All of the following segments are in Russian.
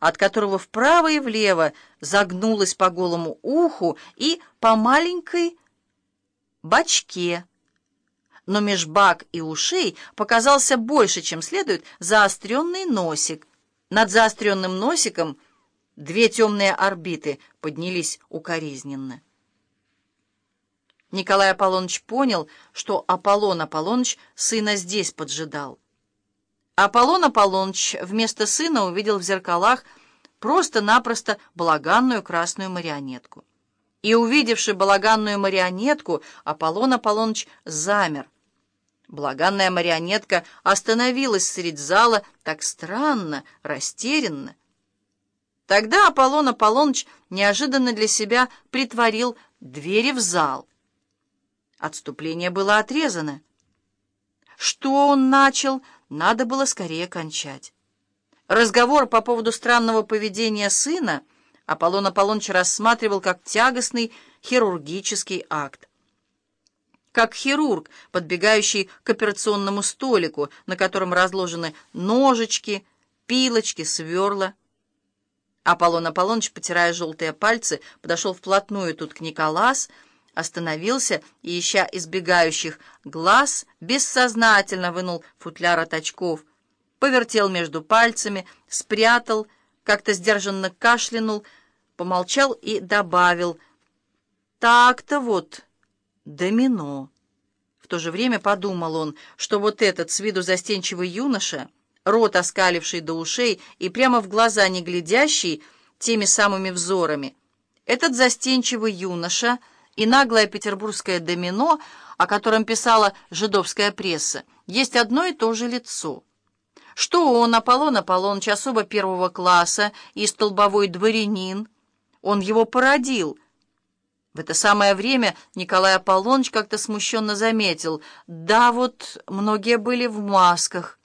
от которого вправо и влево загнулось по голому уху и по маленькой бачке. Но меж бак и ушей показался больше, чем следует, заостренный носик. Над заостренным носиком две темные орбиты поднялись укоризненно. Николай Аполлоныч понял, что Аполлон Аполлоныч сына здесь поджидал. Аполлон Аполлоныч вместо сына увидел в зеркалах просто-напросто балаганную красную марионетку. И, увидевши балаганную марионетку, Аполлон Аполлоныч замер. Благанная марионетка остановилась средь зала так странно, растерянно. Тогда Аполлон Аполлоныч неожиданно для себя притворил двери в зал. Отступление было отрезано. Что он начал, надо было скорее кончать. Разговор по поводу странного поведения сына Аполлон Аполлоныч рассматривал как тягостный хирургический акт. Как хирург, подбегающий к операционному столику, на котором разложены ножички, пилочки, сверла. Аполлон Аполлоныч, потирая желтые пальцы, подошел вплотную тут к Николас, остановился и, ища избегающих глаз, бессознательно вынул футляр от очков, повертел между пальцами, спрятал, как-то сдержанно кашлянул, помолчал и добавил «Так-то вот, домино». В то же время подумал он, что вот этот с виду застенчивый юноша, рот оскаливший до ушей и прямо в глаза не глядящий теми самыми взорами, этот застенчивый юноша — и наглое петербургское домино, о котором писала жидовская пресса, есть одно и то же лицо. Что он, Аполлон Аполлоныч, особо первого класса и столбовой дворянин, он его породил. В это самое время Николай Аполлоныч как-то смущенно заметил, да вот многие были в масках.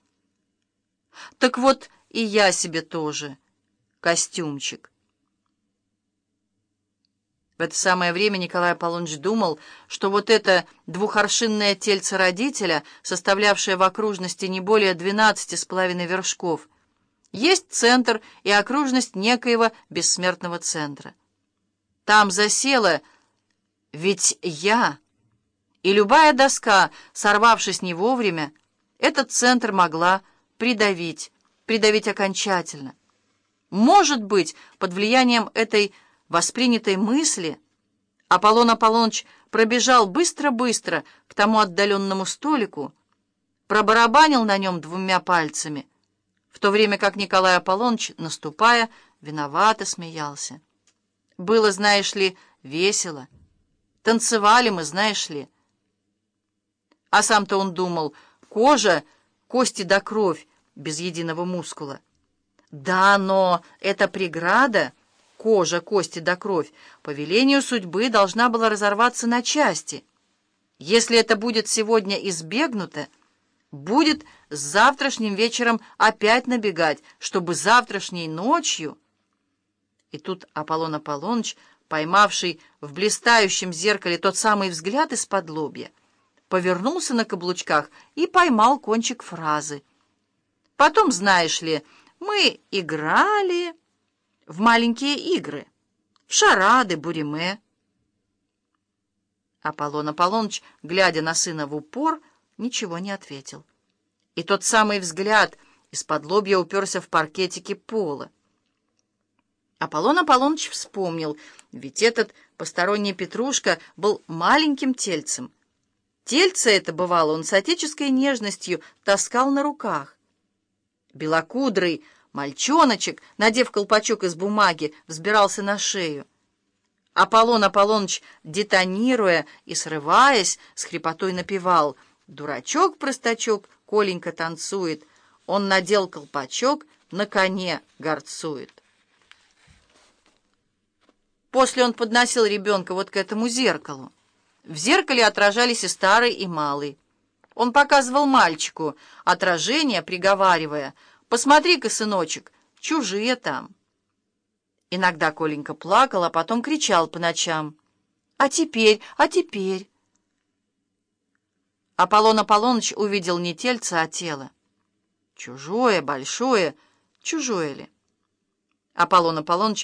Так вот и я себе тоже костюмчик. В это самое время Николай Аполлоныч думал, что вот это двухоршинное тельце родителя, составлявшее в окружности не более двенадцати с половиной вершков, есть центр и окружность некоего бессмертного центра. Там засела ведь я, и любая доска, сорвавшись не вовремя, этот центр могла придавить, придавить окончательно. Может быть, под влиянием этой воспринятой мысли, Аполлон Аполлоныч пробежал быстро-быстро к тому отдаленному столику, пробарабанил на нем двумя пальцами, в то время как Николай Аполлоныч, наступая, виновато смеялся. Было, знаешь ли, весело. Танцевали мы, знаешь ли. А сам-то он думал, кожа, кости да кровь, без единого мускула. Да, но эта преграда кожа, кости да кровь, по велению судьбы должна была разорваться на части. Если это будет сегодня избегнуто, будет с завтрашним вечером опять набегать, чтобы завтрашней ночью... И тут Аполлон Аполлоныч, поймавший в блистающем зеркале тот самый взгляд из-под лобья, повернулся на каблучках и поймал кончик фразы. Потом, знаешь ли, мы играли в маленькие игры, в шарады, буриме. Аполлон Аполлоныч, глядя на сына в упор, ничего не ответил. И тот самый взгляд из-под лобья уперся в паркетики пола. Аполлон Аполлоныч вспомнил, ведь этот посторонний Петрушка был маленьким тельцем. Тельце это, бывало, он с отеческой нежностью таскал на руках. Белокудрый, Мальчоночек, надев колпачок из бумаги, взбирался на шею. Аполлон Аполлоныч, детонируя и срываясь, с хрипотой напевал «Дурачок-простачок, Коленька танцует, он надел колпачок, на коне горцует». После он подносил ребенка вот к этому зеркалу. В зеркале отражались и старый, и малый. Он показывал мальчику отражение, приговаривая — Посмотри-ка, сыночек, чужие там. Иногда Коленька плакал, а потом кричал по ночам. А теперь, а теперь... Аполлон Аполлоныч увидел не тельце, а тело. Чужое, большое, чужое ли? Аполлон Аполлоныч